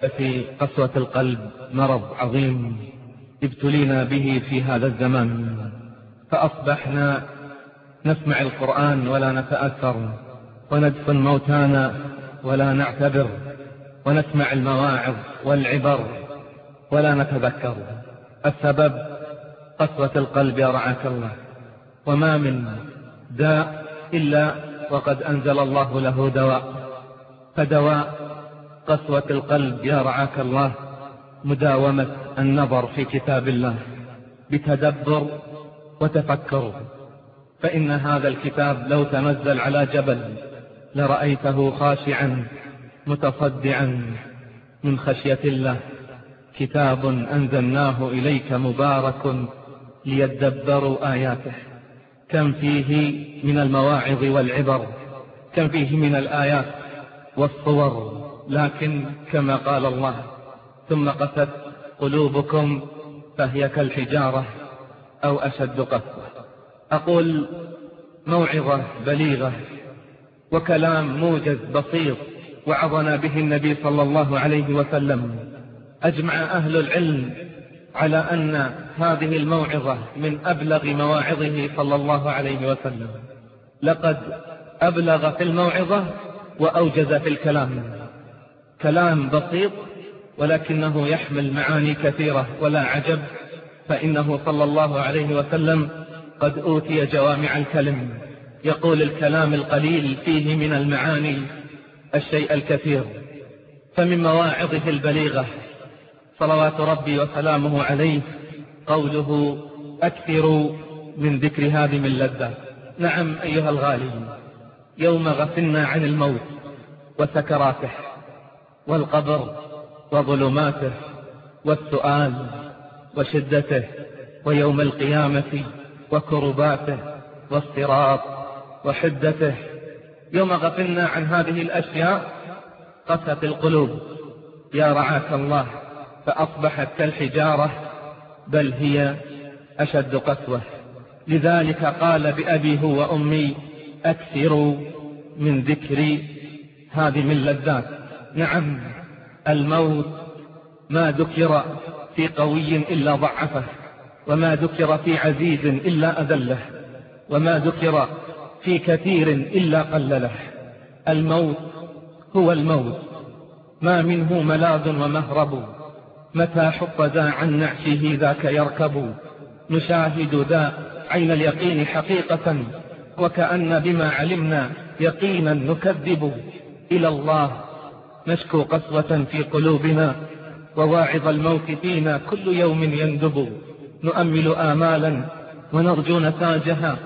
في قسوة القلب مرض عظيم ابتلينا به في هذا الزمان فأصبحنا نسمع القرآن ولا نتأثر وندفن موتانا ولا نعتبر ونسمع المواعظ والعبر ولا نتذكر. السبب قسوة القلب يا رعاك الله وما من داء إلا وقد أنزل الله له دواء فدواء قسوة القلب يا رعاك الله مداومة النظر في كتاب الله. بتدبر وتفكر فإن هذا الكتاب لو تنزل على جبل لرأيته خاشعا متصدعا من خشية الله. كتاب أنزلناه إليك مبارك ليدبروا آياته. كم فيه من المواعظ والعبر كم فيه من الآيات والصور. لكن كما قال الله ثم قست قلوبكم فهي كالحجارة أو أشد قسوة. أقول موعظة بليغة وكلام موجز بسيط وعظنا به النبي صلى الله عليه وسلم. أجمع أهل العلم على أن هذه الموعظة من أبلغ مواعظه صلى الله عليه وسلم. لقد أبلغ في الموعظة وأوجز في الكلام. كلام بسيط ولكنه يحمل معاني كثيرة ولا عجب فإنه صلى الله عليه وسلم قد أوتي جوامع الكلم. يقول الكلام القليل فيه من المعاني الشيء الكثير. فمن مواعظه البليغة صلوات ربي وسلامه عليه قوله أكثروا من ذكر هذه من لذة. نعم أيها الغالي يوم غفلنا عن الموت وسكراته. والقبر وظلماته والسؤال وشدته ويوم القيامة وكرباته والصراط وحدته. يوم غفلنا عن هذه الأشياء قست القلوب. يا رعاك الله فأصبحت كالحجارة بل هي أشد قسوة. لذلك قال بأبي هو وأمي أكثروا من ذكر هذه من لذات. نعم الموت ما ذكر في قوي إلا ضعفه وما ذكر في عزيز إلا أذله وما ذكر في كثير إلا قلله. الموت هو الموت ما منه ملاذ ومهرب. متى حط ذا عن نعشه ذاك يركب؟ نشاهد ذا عين اليقين حقيقة وكأن بما علمنا يقينا نكذب. إلى الله نشكو قسوة في قلوبنا وواعظ الموت فينا كل يوم يندب. نؤمل آمالا ونرجو نتاجها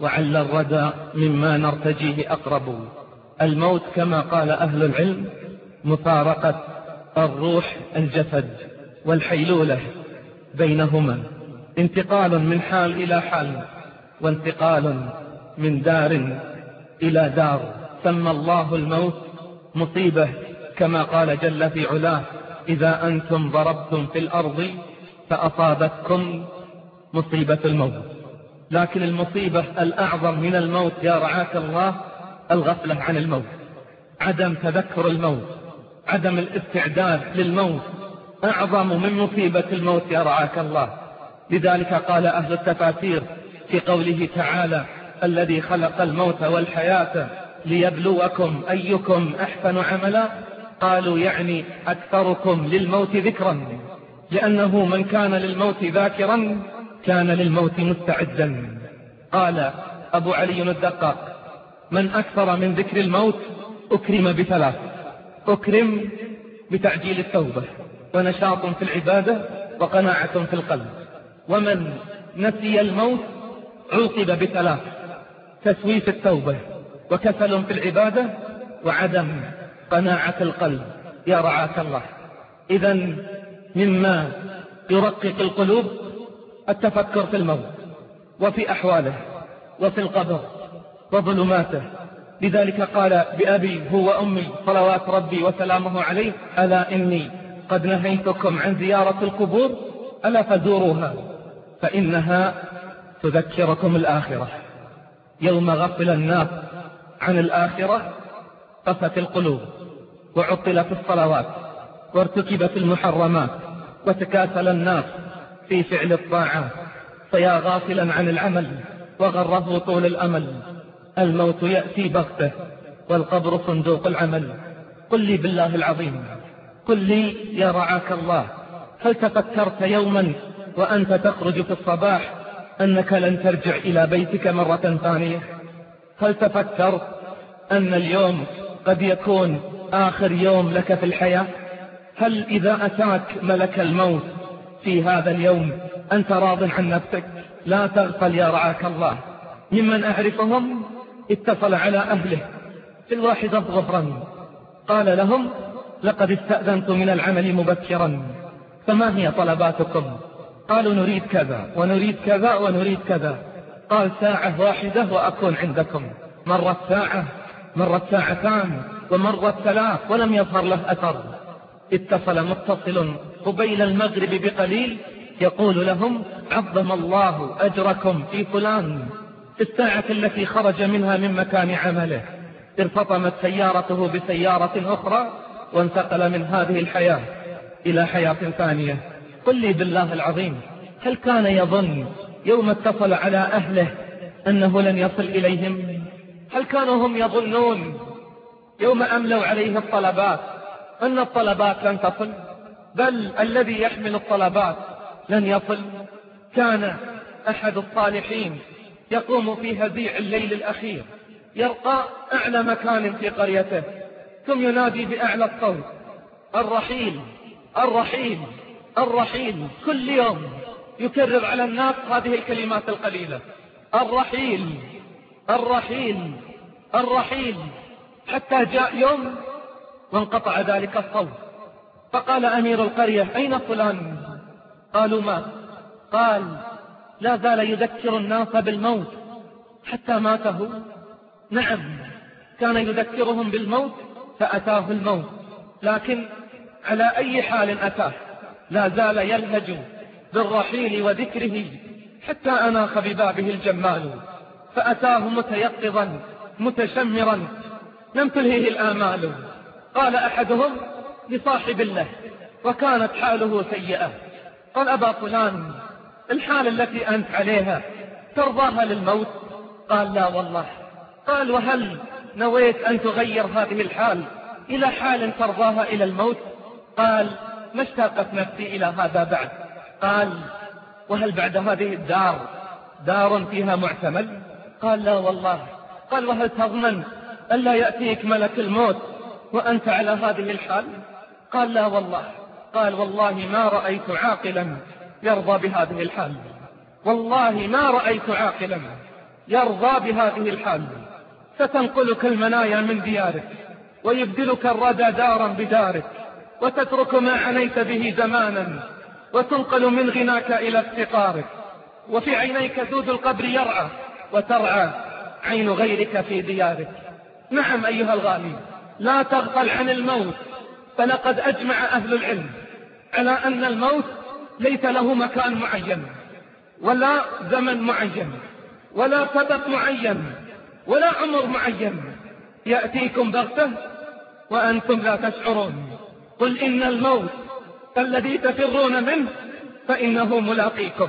وعل الردى مما نرتجيه أقرب الموت كما قال أهل العلم مفارقة الروح الجسد والحيلولة بينهما. انتقال من حال إلى حال وانتقال من دار إلى دار. سمى الله الموت مصيبة كما قال جل في علاه إذا أنتم ضربتم في الأرض فأصابتكم مصيبة الموت. لكن المصيبة الأعظم من الموت يا رعاك الله الغفلة عن الموت عدم تذكر الموت عدم الاستعداد للموت. أعظم من مصيبة الموت يا رعاك الله. لذلك قال أهل التفاسير في قوله تعالى الذي خلق الموت والحياة ليبلوكم أيكم أحسن عملا قالوا يعني أكثركم للموت ذكرا لأنه من كان للموت ذاكرا كان للموت مستعدا. قال أبو علي الدقاق من أكثر من ذكر الموت أكرم بثلاث أكرم بتعجيل التوبة ونشاط في العبادة وقناعة في القلب. ومن نسي الموت عوقب بثلاث تسويف التوبة وكسل في العبادة وعدم قناعة القلب يا رعاك الله. إذا مما يرقق القلوب التفكر في الموت وفي أحواله وفي القبر وظلماته. لذلك قال بأبي هو أمي صلوات ربي وسلامه عليه ألا إني قد نهيتكم عن زيارة القبور؟ ألا فزوروها فإنها تذكركم الآخرة. يوم غفل الناس عن الآخرة قفت القلوب. وعطلت الصلوات وارتكبت المحرمات وتكاسل الناس في فعل الطاعات فيا غافلا عن العمل وغره طول الأمل. الموت يأتي بغتة والقبر صندوق العمل. قل لي بالله العظيم قل لي يا رعاك الله هل تفكرت يوما وأنت تخرج في الصباح أنك لن ترجع إلى بيتك مرة ثانية؟ هل تفكرت أن اليوم قد يكون آخر يوم لك في الحياة؟ هل إذا أتاك ملك الموت في هذا اليوم أنت راض عن نفسك؟ لا تغفل يا رعاك الله. ممن أعرفهم اتصل على أهله. في الواحدة ظهرا قال لهم لقد استأذنت من العمل مبكرا. فما هي طلباتكم؟ قالوا نريد كذا ونريد كذا ونريد كذا. قال ساعة واحدة وأكون عندكم. مرت ساعة مرت ساعتان. ومرت ثلاث ولم يظهر له أثر. اتصل متصل قبيل المغرب بقليل يقول لهم عظم الله أجركم في فلان في الساعة التي خرج منها من مكان عمله. ارتطمت سيارته بسيارة أخرى وانتقل من هذه الحياة إلى حياة ثانية. قل لي بالله العظيم هل كان يظن يوم اتصل على أهله أنه لن يصل إليهم؟ هل كانوا هم يظنون يوم أملوا عليه الطلبات. أن الطلبات لن تصل بل الذي يحمل الطلبات لن يصل. كان أحد الصالحين يقوم في هزيع الليل الأخير يرقى أعلى مكان في قريته ثم ينادي بأعلى الصوت الرحيل الرحيل الرحيل. كل يوم يكرر على الناس هذه الكلمات القليلة الرحيل الرحيل الرحيل. حتى جاء يوم وانقطع ذلك الصوت. فقال أمير القرية أين فلان؟ قالوا ما؟ قال لا زال يذكر الناس بالموت. حتى ماته؟ نعم كان يذكرهم بالموت فأتاه الموت. لكن على أي حال أتاه؟ لا زال يلهج بالرحيل وذكره حتى أناخ ببابه الجمال. فأتاه متيقظا متشمرا لم تلهيه الآمال. قال أحدهم لصاحب له وكانت حاله سيئة. قال أبا فلان الحال التي أنت عليها ترضاها للموت؟ قال لا والله. قال وهل نويت أن تغير هذه الحال إلى حال ترضاها إلى الموت؟ قال ما اشتاقت نفسي إلى هذا بعد. قال وهل بعد هذه الدار دار فيها معتمل؟ قال لا والله. قال وهل تضمن ألا يأتيك ملك الموت وأنت على هذه الحال قال لا والله. قال والله ما رأيت عاقلا يرضى بهذه الحال. والله ما رأيت عاقلا يرضى بهذه الحال. ستنقلك المنايا من ديارك ويبدلك الردى دارا بدارك وتترك ما عنيت به زمانا وتنقل من غناك إلى افتقارك. وفي عينيك دود القبر يرعى وترعى عين غيرك في ديارك. نعم أيها الغالي لا تغفل عن الموت فلقد أجمع أهل العلم على أن الموت ليس له مكان معين ولا زمن معين ولا سبب معين ولا عمر معين. يأتيكم بغتة وأنتم لا تشعرون. قل إن الموت الذي تفرون منه فإنه ملاقيكم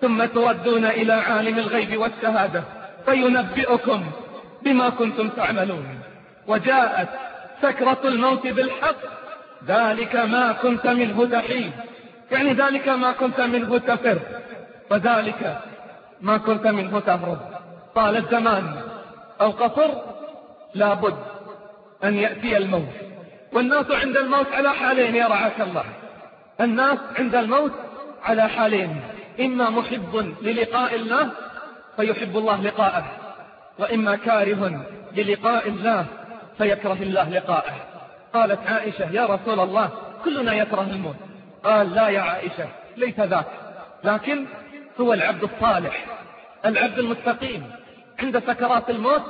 ثم تردون إلى عالم الغيب والشهادة فينبئكم بما كنتم تعملون. وجاءت سكرة الموت بالحق. ذلك ما كنت منه تحيد. يعني ذلك ما كنت منه تفر. وذلك ما كنت منه تهرب طال الزمان أو قصر لابد أن يأتي الموت. والناس عند الموت على حالين يا رعاك الله. الناس عند الموت على حالين. إما محب للقاء الله فيحب الله لقاءه. وإما كاره للقاء الله فيكره الله لقاءه. قالت عائشة يا رسول الله كلنا يكره الموت. قال لا يا عائشة ليس ذاك لكن هو العبد الصالح العبد المستقيم. عند سكرات الموت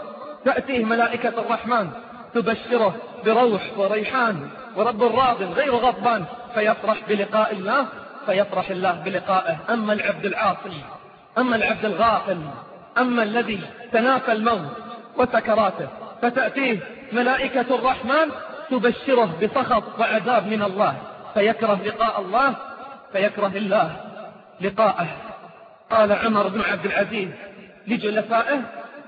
تأتيه ملائكة الرحمن تبشره بروح وريحان ورب راض غير غضبان فيفرح بلقاء الله فيفرح الله بلقائه أما العبد العاصي أما العبد الغافل أما الذي تنافى الموت وسكراته فتأتيه ملائكة الرحمن تبشره بسخط وعذاب من الله. فيكره لقاء الله فيكره الله لقاءه. قال عمر بن عبد العزيز لجلفائه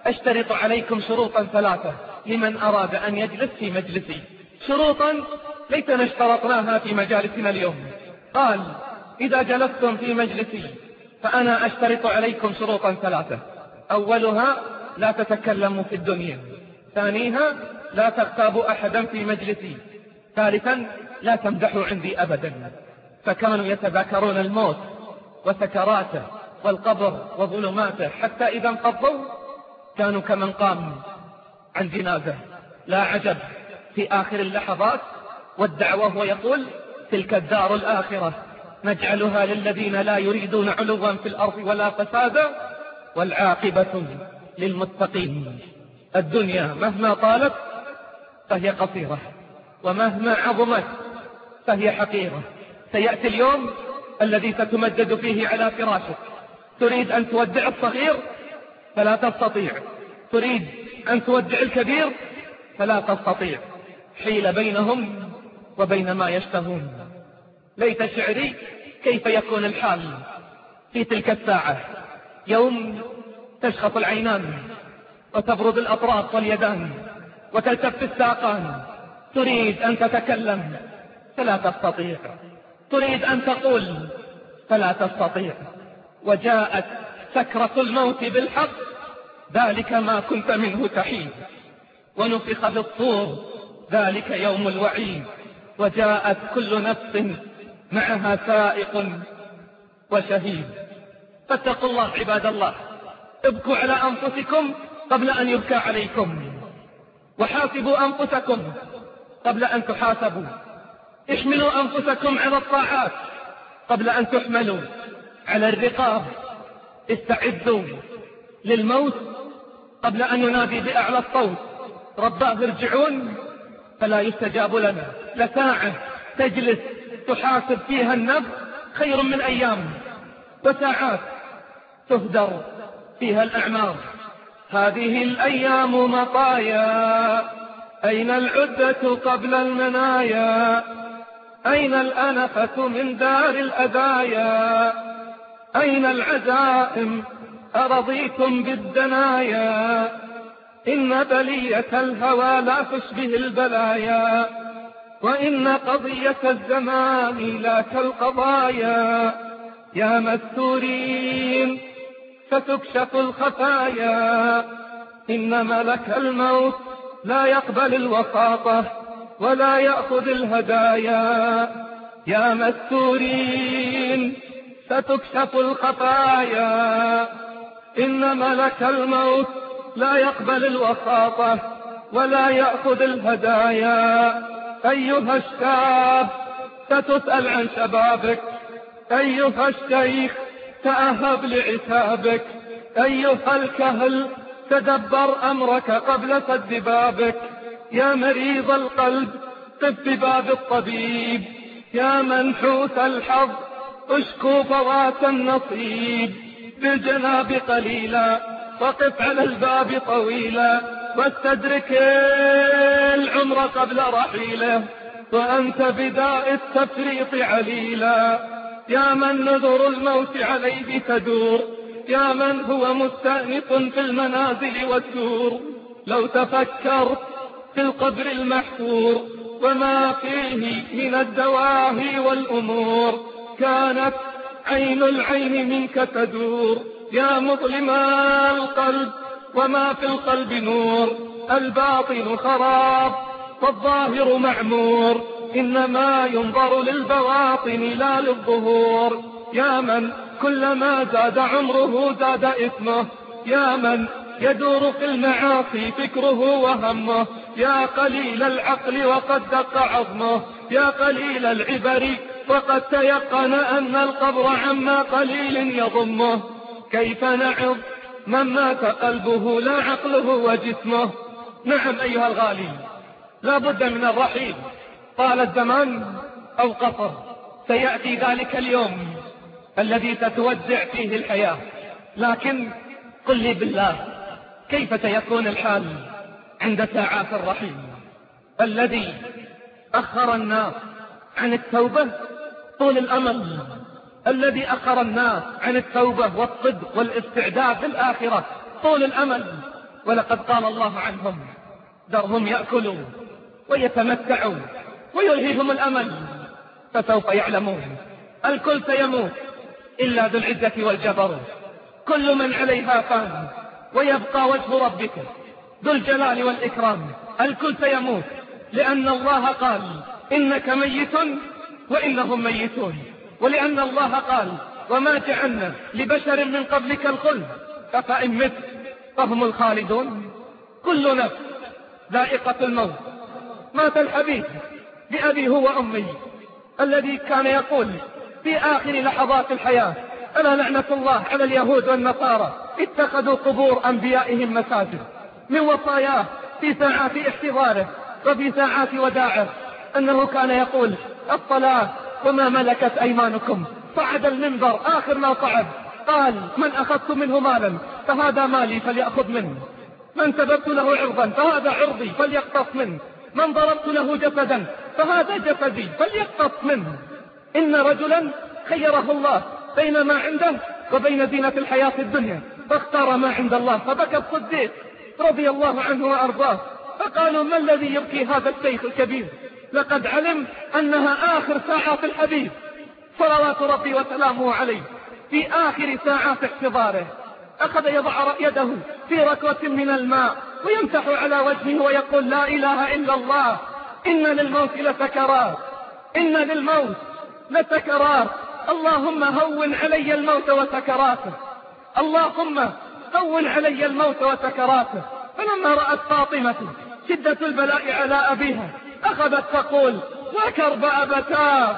أشترط عليكم شروطا ثلاثة لمن أراد أن يجلس في مجلسي. شروطا ليتنا اشترطناها في مجالسنا اليوم. قال إذا جلستم في مجلسي فأنا أشترط عليكم شروطا ثلاثة. أولها لا تتكلموا في الدنيا ثانيها لا تغتابوا أحدا في مجلسي ثالثا لا تمدحوا عندي أبدا. فكانوا يتذاكرون الموت وسكراته والقبر وظلماته حتى إذا انقضوا كانوا كمن قام عن جنازة. لا عجب في آخر اللحظات والدعوة ويقول تلك الدار الآخرة نجعلها للذين لا يريدون علوا في الأرض ولا فسادا. والعاقبة للمتقين. الدنيا مهما طالت فهي قصيرة ومهما عظمت فهي حقيرة. سيأتي اليوم الذي ستمدد فيه على فراشك. تريد أن تودع الصغير فلا تستطيع. تريد أن تودع الكبير فلا تستطيع. حيل بينهم وبين ما يشتهون. ليت شعري كيف يكون الحال في تلك الساعة. يوم تشخص العينان وتبرد الأطراف واليدان وتلتف الساقان. تريد أن تتكلم فلا تستطيع. تريد أن تقول فلا تستطيع. وجاءت سكرة الموت بالحق ذلك ما كنت منه تحيد. ونفخ في الصور ذلك يوم الوعيد. وجاءت كل نفس معها سائق وشهيد. فاتقوا الله عباد الله. ابكوا على أنفسكم قبل أن يبكى عليكم. وحاسبوا أنفسكم قبل أن تحاسبوا. احملوا أنفسكم على الطاعات قبل أن تحملوا. على الرقاب استعدوا للموت قبل أن ينادي بأعلى الصوت. رباه ارجعون فلا يستجاب لنا. لساعة تجلس تحاسب فيها النفس خير من أيام. وساعات تهدر فيها الأعمار. هذه الأيام مطايا أين العدة قبل المنايا؟ أين الأنفة من دار الأذايا؟ أين العزائم أرضيتم بالدنايا؟ إن بلية الهوى لا تشبه البلايا وإن قضية الزمان لا كالقضايا. يا مستورين فتكشف الخفايا. إن ملك الموت لا يقبل الوساطة ولا يأخذ الهدايا. يا مستورين ستكشف الخفايا. إن ملك الموت لا يقبل الوساطة ولا يأخذ الهدايا. أيها الشاب ستسأل عن شبابك. أيها الشيخ تأهب لعتابك. أيها الكهل تدبر أمرك قبل سد بابك. يا مريض القلب قف بباب الطبيب. يا منحوس الحظ اشكو فوات النصيب. بالجناب قليلا وقف على الباب طويلا. واستدرك العمر قبل رحيله. وأنت بداء التفريط عليلا. يا من نذر الموت عليه تدور يا من هو مستأنف في المنازل والدور. لو تفكرت في القبر المحفور وما فيه من الدواهي والأمور كانت عين العين منك تدور. يا مظلم القلب وما في القلب نور الباطن خراب والظاهر معمور. إنما ينظر للبواطن لا للظهور. يا من كلما زاد عمره زاد إثمه. يا من يدور في المعاصي فكره وهمه. يا قليل العقل وقد دق عظمه. يا قليل العبر وقد تيقن أن القبر عما قليل يضمه. كيف نعظ من مات قلبه لا عقله وجسمه؟ نعم أيها الغالي لا بد من الرحيل. طال الزمان أو قصر سيأتي ذلك اليوم الذي ستودع فيه الحياة. لكن قل لي بالله كيف سيكون الحال عند ساعات الرحيل؟ الذي أخر الناس عن التوبة طول الأمل. الذي أخر الناس عن التوبة والصدق والاستعداد للآخرة طول الأمل. ولقد قال الله عنهم ذرهم يأكلوا ويتمتعوا ويلهيهم الأمل فسوف يعلمون. الكل سيموت إلا ذو العزة والجبر. كل من عليها فان ويبقى وجه ربك ذو الجلال والإكرام. الكل سيموت لأن الله قال إنك ميت وإنهم ميتون. ولأن الله قال وما جعلنا لبشر من قبلك الخلد فإن مت فهم الخالدون. كل نفس ذائقة الموت. مات الحبيب. بأبي هو أمي الذي كان يقول في آخر لحظات الحياة ألا لعنة الله على اليهود والنصارى اتخذوا قبور أنبيائهم مساجد من وصاياه في ساعات احتضاره وفي ساعات وداعه أنه كان يقول الصلاة وما ملكت أيمانكم. صعد المنبر آخر ما صعد قال من أخذت منه مالا فهذا مالي فليأخذ منه من سببت له عرضا فهذا عرضي فليقتص منه. من ضربت له جسدا فهذا جسدي فليقتص منه. إن رجلا خيره الله بين ما عنده وبين زينة الحياة الدنيا فاختار ما عند الله فبكى الصديق رضي الله عنه وأرضاه. فقالوا ما الذي يبكي هذا الشيخ الكبير؟ لقد علم أنها آخر ساعات الحبيب صلوات ربي وسلامه عليه. في آخر ساعات احتضاره. أخذ يضع يده في ركوة من الماء ويمسح على وجهه ويقول لا إله إلا الله. إن للموت لسكرات. إن للموت لسكرات. اللهم هون علي الموت وسكراته. اللهم هون علي الموت وسكراته. فلما رأت فاطمة شدة البلاء على أبيها أخذت تقول وكرب أبتاه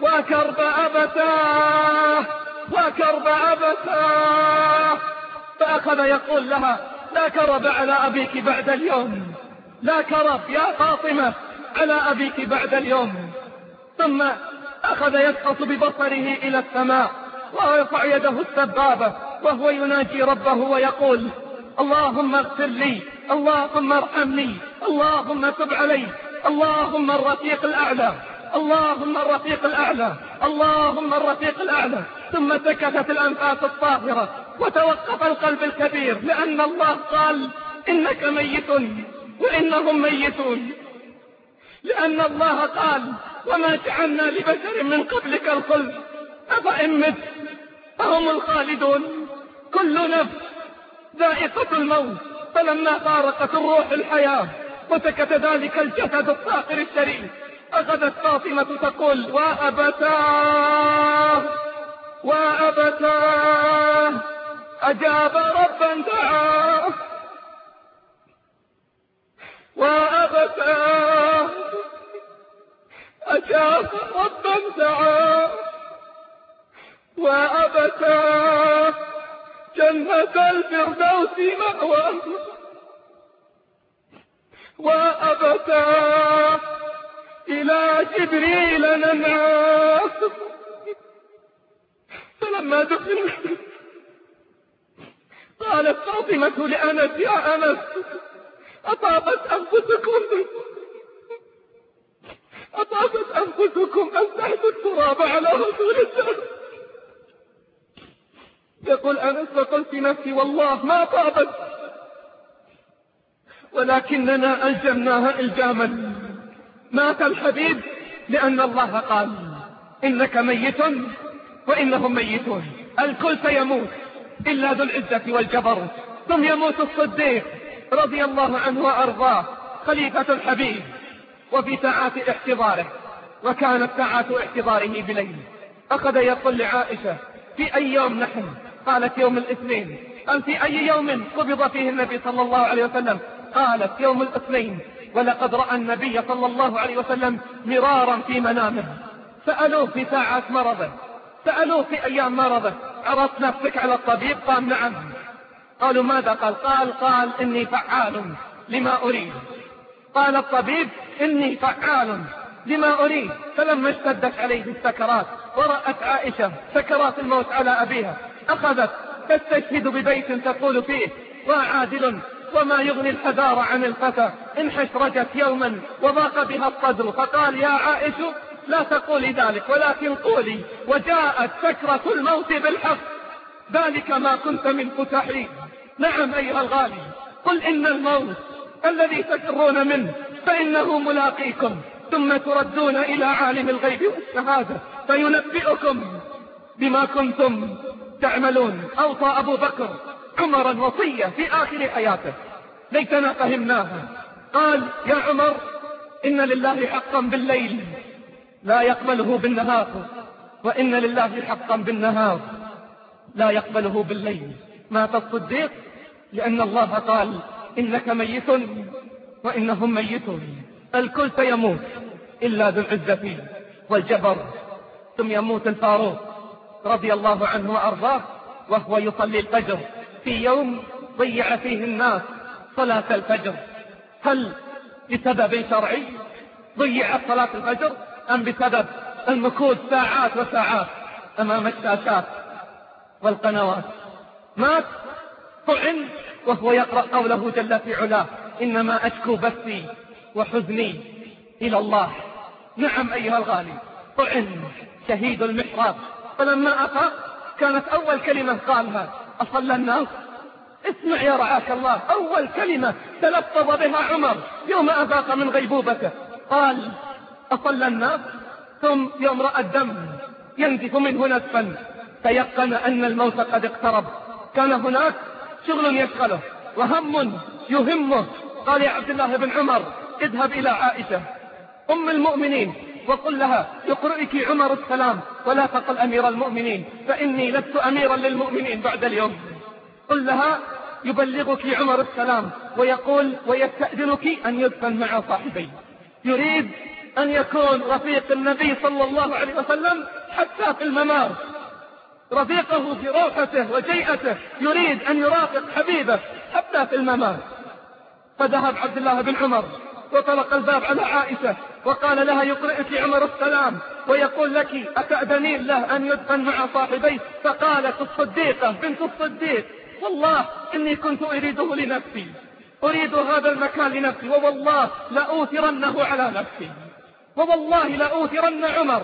وكرب أبتاه وكرب أبتاه. فأخذ يقول لها لا كرب على أبيك بعد اليوم. لا كرب يا فاطمة على أبيك بعد اليوم. ثم أخذ يسقط ببصره إلى السماء ويرفع يده السبابة وهو يناجي ربه ويقول اللهم اغفر لي اللهم ارحمني اللهم تب علي اللهم الرفيق الأعلى اللهم الرفيق الأعلى اللهم الرفيق الأعلى. ثم سكتت الأنفاس الطاهرة وتوقف القلب الكبير لأن الله قال إنك ميت وإنهم ميتون. لأن الله قال وما جعلنا لبشر من قبلك الخلد. أفإن مت فهم الخالدون. كل نفس ذائقة الموت. فلما فارقت الروح الحياة وسكت ذلك الجسد الطاهر الشريف أخذت فاطمة تقول وأبتاه وأبتاه. أجاب ربا دعاه. وأبتاه أجاب ربا دعاه. وأبتاه جنة الفردوس مأواه وأبتاه إلى جبريل ننعاه فلما دخل قالت فاطمة لأنس يا أنس. أطابت أنفسكم. أطابت أنفسكم أن التراب على رسول الله. يقول أنس فقلت نفسي والله ما طابت. ولكننا ألجمناها إلجاما مات الحبيب لأن الله قال إنك ميت وإنهم ميتون. الكل سيموت. إلا ذو العزة والجبر ثم يموت الصديق رضي الله عنه وأرضاه خليفة الحبيب وفي ساعات احتضاره وكانت ساعات احتضاره بليل. أخذ يقول لعائشة في أي يوم نحن؟ قالت يوم الاثنين. قال في أي يوم قبض فيه النبي صلى الله عليه وسلم؟ قالت يوم الاثنين. ولقد رأى النبي صلى الله عليه وسلم مرارا في منامه. سألوه في ساعات مرضه. سألوه في أيام مرضه. عرضت نفسك على الطبيب؟ قال نعم. قالوا ماذا؟ قال قال قال إني فعال لما أريد. قال الطبيب إني فعال لما أريد. فلما اشتدت عليه السكرات ورأت عائشة سكرات الموت على أبيها أخذت تستشهد ببيت تقول فيه وعادل وما يغني الحذار عن الفتى إن حشرجت يوما وضاق بها الصدر. فقال يا عائش لا تقولي ذلك ولكن قولي. وجاءت سكرة الموت بالحق. ذلك ما كنت من فتحي. نعم أيها الغالي. قل إن الموت الذي تفرون منه فإنه ملاقيكم. ثم تردون إلى عالم الغيب والشهادة. فينبئكم بما كنتم تعملون. أوصى أبو بكر عمرا وصية في آخر حياته. ليتنا فهمناها. قال يا عمر إن لله حقا بالليل. لا يقبله بالنهار وإن لله حقا بالنهار. لا يقبله بالليل. مات الصديق لأن الله قال إنك ميت وإنهم ميتون. الكل سيموت إلا ذو العزة والجبر. ثم يموت الفاروق رضي الله عنه وأرضاه وهو يصلي الفجر. في يوم ضيع فيه الناس صلاة الفجر. هل بسبب شرعي ضيعت صلاة الفجر؟ أم بسبب المكوث ساعات وساعات أمام الشاشات والقنوات. مات طعن وهو يقرأ قوله جل في علاه إنما أشكو بثي وحزني إلى الله. نعم أيها الغالي طعن شهيد المحراب. فلما أفاق كانت أول كلمة قالها أصلى الناس. اسمع يا رعاك الله أول كلمة تلفظ بها عمر يوم أفاق من غيبوبته. قال أصلى الناس ثم يوم رأى الدم ينزف منه نزفا تيقن أن الموت قد اقترب. كان هناك شغل يشغله وهم يهمه. قال يا عبد الله بن عمر اذهب إلى عائشة. أم المؤمنين وقل لها يقرئك عمر السلام ولا تقل أمير المؤمنين فإني لست أميرا للمؤمنين بعد اليوم. قل لها يبلغك عمر السلام ويقول ويستأذنك أن يدفن مع صاحبي. يريد أن يكون رفيق النبي صلى الله عليه وسلم حتى في الممار. رفيقه في روحته وجيئته يريد أن يرافق حبيبه حتى في الممات فذهب عبد الله بن عمر وطلق الباب على عائشة وقال لها يقرئك عمر السلام ويقول لك أتأذنين له أن يدفن مع صاحبيه؟ فقالت الصديقة بنت الصديق والله إني كنت أريده لنفسي أريد هذا المكان لنفسي ووالله لأوثرنه على نفسي. ووالله لأوثرن عمر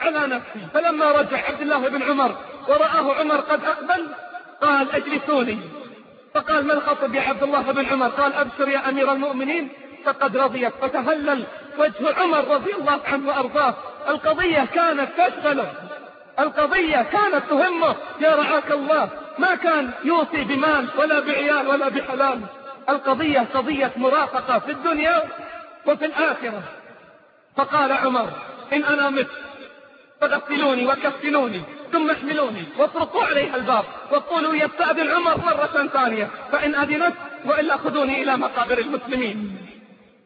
على نفسي. فلما رجع عبد الله بن عمر ورآه عمر قد أقبل قال أجلسوني. فقال ما الخطب يا عبد الله بن عمر؟ قال أبشر يا أمير المؤمنين فقد رضيت. فتهلل وجه عمر رضي الله عنه وأرضاه. القضية كانت تشغله. القضية كانت تهمه. يا رعاك الله ما كان يوصي بمال ولا بعيال ولا بحلال. القضية قضية مرافقة في الدنيا وفي الآخرة. فقال عمر إن أنا مت فغسلوني وكفنوني ثم احملوني واطرقوا عليها الباب وقولوا يستأذن عمر مرة ثانية فإن أذنت وإلا خذوني إلى مقابر المسلمين.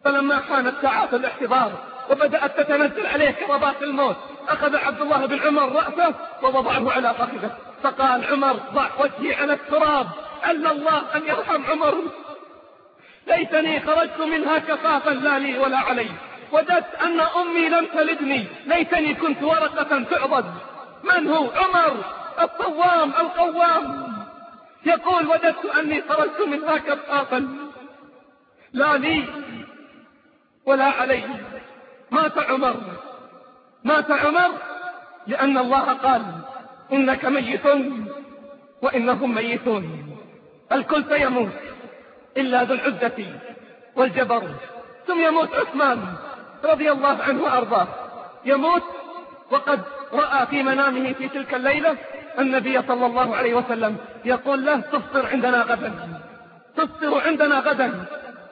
فلما كانت ساعات الاحتضار وبدأت تتنزل عليه كربات الموت أخذ عبد الله بن عمر رأسه ووضعه على فخذه فقال عمر ضع وجهي على التراب ألا الله أن يرحم عمر؟ ليتني خرجت منها كفافا لا لي ولا علي. وجدت أن أمي لم تلدني. ليتني كنت ورقة تعضد. من هو؟ عمر الصوام القوام. يقول وجدت أني خرجت منها كفافا لا لي ولا علي. مات عمر. مات عمر لأن الله قال إنك ميت وإنهم ميتون. الكل سيموت إلا ذو العزة والجبر. ثم يموت عثمان. رضي الله عنه وأرضاه. يموت وقد رأى في منامه في تلك الليلة النبي صلى الله عليه وسلم يقول له تفطر عندنا غدا. تفطر عندنا غدا.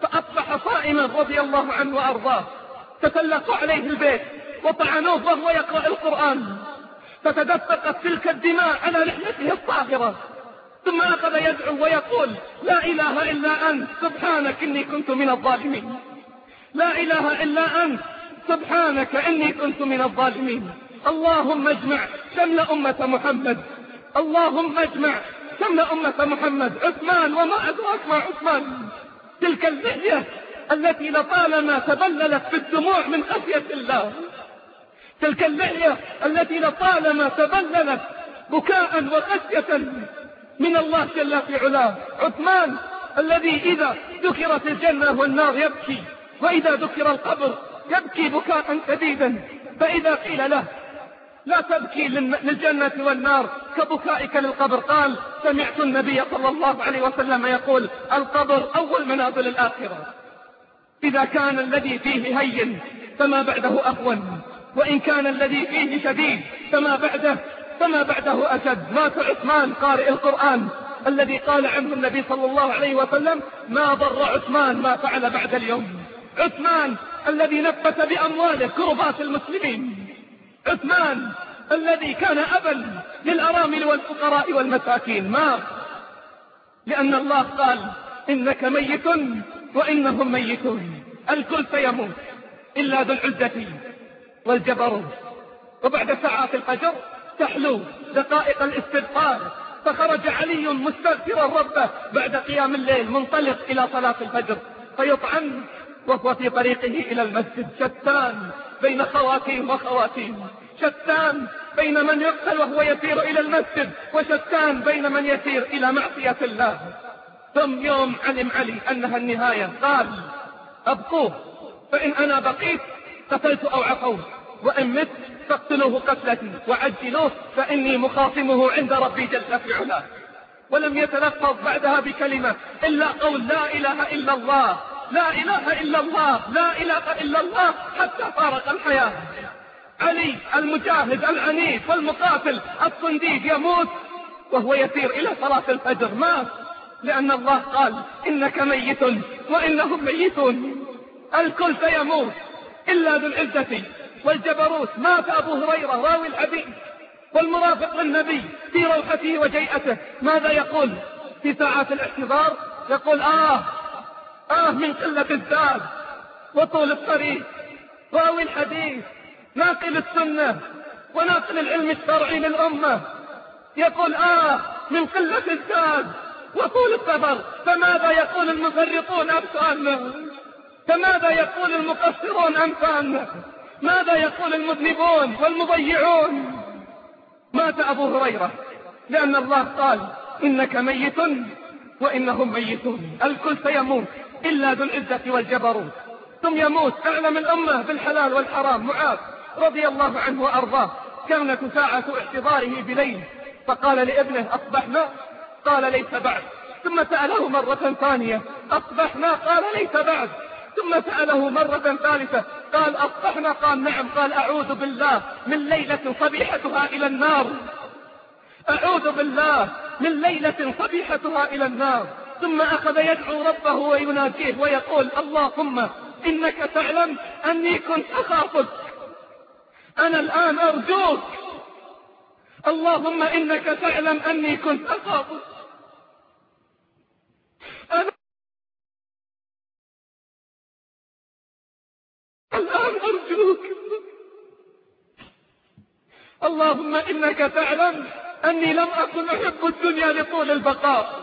فأصبح صائما رضي الله عنه وأرضاه. تسلقوا عليه البيت وطعنوه وهو يقرأ القرآن. فتدفقت تلك الدماء على لحيته الطاهرة ثم أخذ يدعو ويقول لا إله إلا أنت. سبحانك إني كنت من الظالمين. لا إله إلا أنت. سبحانك إني كنت من الظالمين. اللهم اجمع شمل أمة محمد. اللهم اجمع شمل أمة محمد. عثمان وما أدراك ما عثمان. تلك اللحية التي لطالما تبللت بالدموع من خشية الله. تلك اللحية التي لطالما تبللت بكاء وخشية من الله جل في علاه. عثمان الذي إذا ذكرت الجنة والنار يبكي. وإذا ذكر القبر يبكي بكاء شديدا. فإذا قيل له لا تبكي للجنة والنار كبكائك للقبر قال سمعت النبي صلى الله عليه وسلم يقول القبر أول منازل الآخرة. إذا كان الذي فيه هين فما بعده أهون وإن كان الذي فيه شديد فما بعده فما بعده أشد. مات عثمان قارئ القرآن الذي قال عنه النبي صلى الله عليه وسلم ما ضر عثمان ما فعل بعد اليوم. عثمان الذي نفت بأمواله كربات المسلمين. عثمان الذي كان أبا للأرامل والفقراء والمساكين. ما؟ لأن الله قال إنك ميت وإنهم ميتون. الكل سيموت إلا ذو العزة والجبروت. وبعد ساعات الفجر تحلو دقائق الاستغفار. فخرج علي مستغفرا ربه بعد قيام الليل منطلق إلى صلاة الفجر. فيطعن وهو في طريقه إلى المسجد شتان بين خواتيم وخواتيم شتان بين من يقتل وهو يسير إلى المسجد وشتان بين من يسير إلى معصية الله. ثم يوم علم علي أنها النهاية قال أبقوه فإن أنا بقيت قتلت أو عفوت وإن مت فاقتلوه قتلتي وعجلوه فإني مخاصمه عند ربي جل في علاه. ولم يتلفظ بعدها بكلمة إلا قول لا إله إلا الله. لا إله إلا الله لا إله إلا الله حتى فارق الحياة. علي المجاهد العنيف المقاتل الصنديد يموت وهو يسير إلى صلاة الفجر مات. لأن الله قال إنك ميت وإنهم ميتون. الكل سيموت إلا ذو العزة والجبروت. مات أبو هريرة راوي الحديث والمرافق للنبي في روحته وجيئته. ماذا يقول في ساعات الاعتذار يقول آه آه من قلة الزاد وطول الطريق راوي الحديث ناقل السنة وناقل العلم الشرعي للأمة. يقول آه من قلة الزاد وطول السفر فماذا يقول المفرطون أمثالنا؟ فماذا يقول المقصرون أمثالنا؟ ماذا يقول المذنبون والمضيعون؟ مات أبو هريرة لأن الله قال إنك ميت وإنهم ميتون. الكل سيموت. إلا ذو العزة والجبروت ثم يموت أعلم الأمة بالحلال والحرام معاذ رضي الله عنه وأرضاه. كانت ساعة احتضاره بليل. فقال لابنه أصبحنا؟ قال ليس بعد. ثم سأله مرة ثانية أصبحنا؟ قال ليس بعد. ثم سأله مرة ثالثة قال أصبحنا؟ قال نعم. قال أعوذ بالله من ليلة صبيحتها إلى النار. أعوذ بالله من ليلة صبيحتها إلى النار. ثم أخذ يدعو ربه ويناجيه ويقول اللهم إنك تعلم أني كنت أخافك. أنا الآن أرجوك. اللهم إنك تعلم أني كنت أخافك. أنا الآن أرجوك. اللهم إنك تعلم أني لم أكن أحب الدنيا لطول البقاء.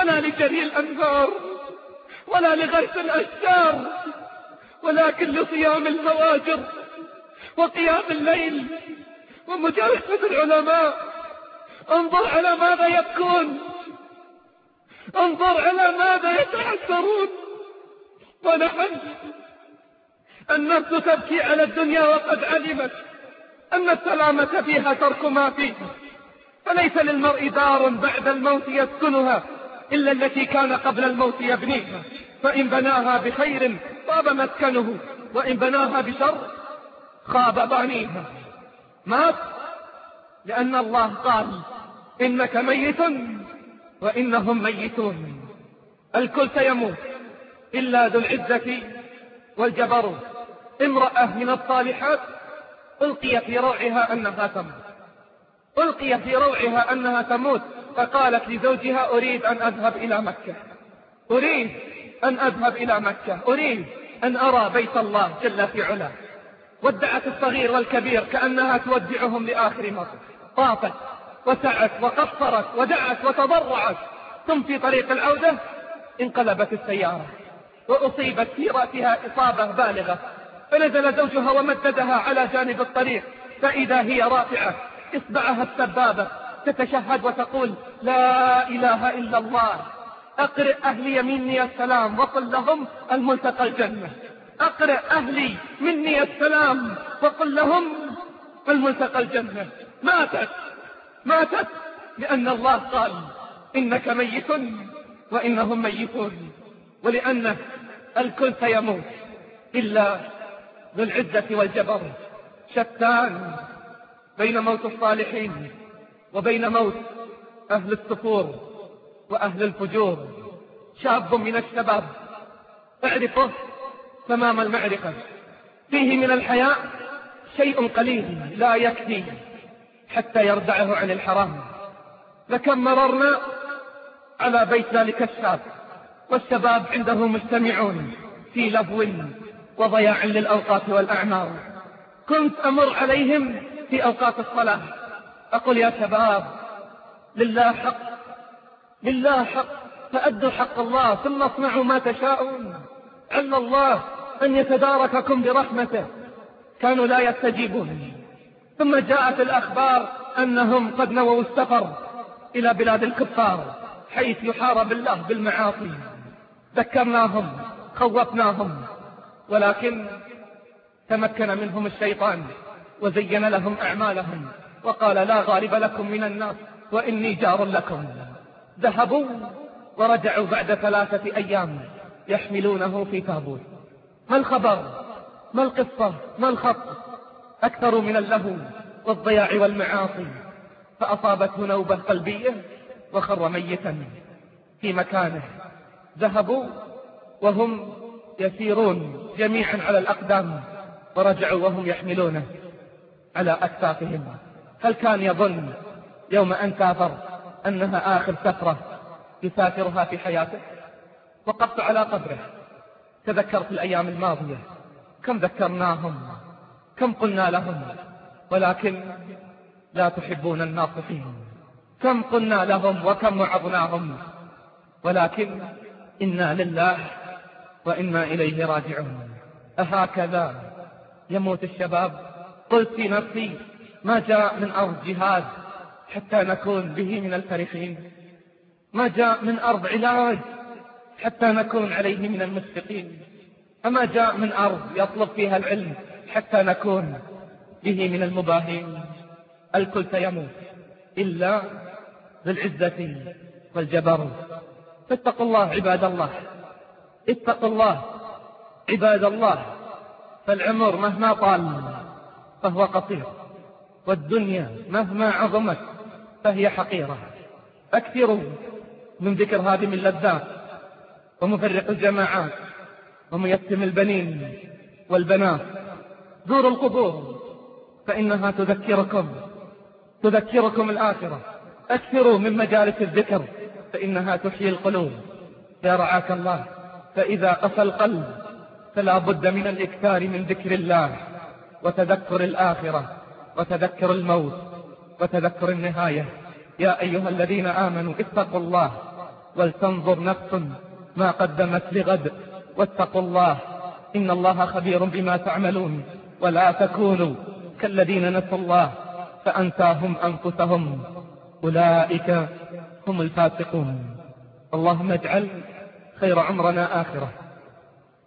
ولا لجري الأنهار ولا لغرس الأشجار ولكن لصيام الهواجر وقيام الليل ومجالسة العلماء. انظر على ماذا يبكون. انظر على ماذا يتحسرون ونحن النفس تبكي على الدنيا وقد علمت أن السلامة فيها ترك ما فيها فليس للمرء دار بعد الموت يسكنها. إلا التي كان قبل الموت يبنيها. فإن بناها بخير طاب مسكنه وإن بناها بشر خاب بانيها. مات؟ لأن الله قال إنك ميت وإنهم ميتون. الكل سيموت إلا ذو العزة والجبروت امرأة من الصالحات ألقي في روعها أنها تموت. ألقي في روعها أنها تموت. فقالت لزوجها أريد أن أذهب إلى مكة. أريد أن أذهب إلى مكة. أريد أن أرى بيت الله جل في علاه. ودعت الصغير والكبير كأنها تودعهم لآخر مرة. طافت وسعت وقصرت ودعت وتضرعت. ثم في طريق العودة انقلبت السيارة وأصيبت في رأسها إصابة بالغة. فنزل زوجها ومددها على جانب الطريق. فإذا هي رافعة إصبعها السبابة. تتشهد وتقول لا إله إلا الله. أقرئ أهلي مني السلام وقل لهم الملتقى الجنة. أقرئ أهلي مني السلام وقل لهم الملتقى الجنة. ماتت. ماتت لأن الله قال إنك ميت وإنهم ميتون. ولأن الكل سيموت إلا ذو العزة والجبر. شتان بين موت الصالحين. وبين موت أهل السفور وأهل الفجور. شاب من الشباب. اعرفه تمام المعرفة. فيه من الحياء شيء قليل لا يكفي حتى يردعه عن الحرام. لكم مررنا على بيت ذلك الشاب. والشباب عنده مجتمعون في لهو وضياع للأوقات والأعمار. كنت أمر عليهم في أوقات الصلاة. أقول يا شباب لله حق لله حق فأدوا حق الله ثم اصنعوا ما تشاءون. عل الله أن يتدارككم برحمته. كانوا لا يستجيبون. ثم جاءت الأخبار أنهم قد نووا السفر إلى بلاد الكفار حيث يحارب الله بالمعاصي. ذكرناهم خوفناهم ولكن تمكن منهم الشيطان وزين لهم أعمالهم. وقال لا غالب لكم من الناس وإني جار لكم. ذهبوا ورجعوا بعد ثلاثة أيام يحملونه في تابوت ما الخبر؟ ما القصة؟ ما الخط؟ أكثر من اللهو والضياع والمعاصي. فأصابته نوبة قلبية وخر ميتا في مكانه. ذهبوا وهم يسيرون جميعا على الأقدام. ورجعوا وهم يحملونه على أكتافهم هل كان يظن يوم أن سافر أنها آخر سفرة يسافرها في حياته؟ وقفت على قبره. تذكرت الأيام الماضية. كم ذكرناهم؟ كم قلنا لهم؟ ولكن لا تحبون الناصحين. كم قلنا لهم وكم وعظناهم؟ ولكن إنا لله وإنا إليه راجعون. أهكذا يموت الشباب؟ قلت في نفسي ما جاء من أرض جهاد حتى نكون به من الفرحين. ما جاء من أرض علاج حتى نكون عليه من المشفقين أما جاء من أرض يطلب فيها العلم حتى نكون به من المباهين. الكل سيموت إلا بالعزة والجبروت فاتقوا الله عباد الله اتقوا الله عباد الله. فالعمر مهما طال فهو قصير. والدنيا مهما عظمت فهي حقيرة. أكثروا من ذكر هادم اللذات ومفرق الجماعات وميتم البنين والبنات. زوروا القبور فإنها تذكركم تذكركم الآخرة. أكثروا من مجالس الذكر فإنها تحيي القلوب. يا رعاك الله فإذا قسى القلب فلا بد من الإكثار من ذكر الله وتذكر الآخرة. وتذكر الموت وتذكر النهاية. يا أيها الذين آمنوا اتقوا الله ولتنظر نفس ما قدمت لغد. واتقوا الله إن الله خبير بما تعملون. ولا تكونوا كالذين نسوا الله فأنساهم أنفسهم. أولئك هم الفاسقون. اللهم اجعل خير عمرنا آخرة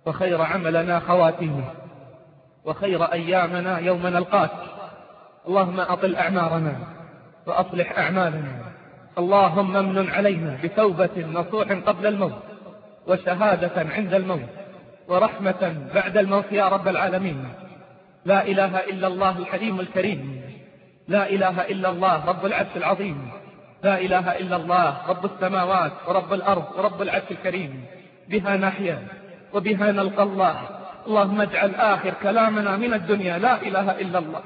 وخير عملنا خواتيمة وخير أيامنا يوم نلقاك. اللهم أطل أعمارنا وأصلح أعمالنا. اللهم امن علينا بتوبة نصوح قبل الموت وشهادة عند الموت ورحمة بعد الموت يا رب العالمين. لا إله إلا الله الحليم الكريم. لا إله إلا الله رب العرش العظيم. لا إله إلا الله رب السماوات ورب الأرض ورب العرش الكريم. بها نحيا وبها نلقى الله. اللهم اجعل آخر كلامنا من الدنيا. لا إله إلا الله.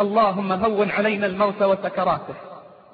اللهم هون علينا الموت وسكراته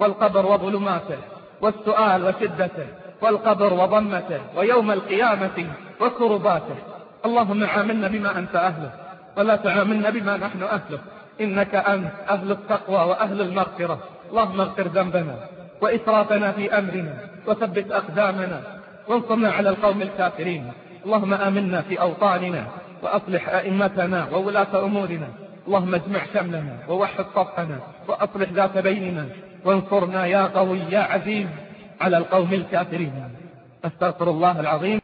والقبر وظلماته والسؤال وشدته والقبر وضمته ويوم القيامة وكرباته. اللهم عاملنا بما أنت أهله ولا تعاملنا بما نحن أهله. إنك أنت أهل التقوى وأهل المغفرة. اللهم اغفر ذنبنا وإسرافنا في أمرنا وثبت أقدامنا وانصرنا على القوم الكافرين. اللهم آمنا في أوطاننا وأصلح أئمتنا وولاة أمورنا. اللهم اجمع شملنا ووحد صفنا وأصلح ذات بيننا وانصرنا يا قوي يا عزيز على القوم الكافرين. أستغفر الله العظيم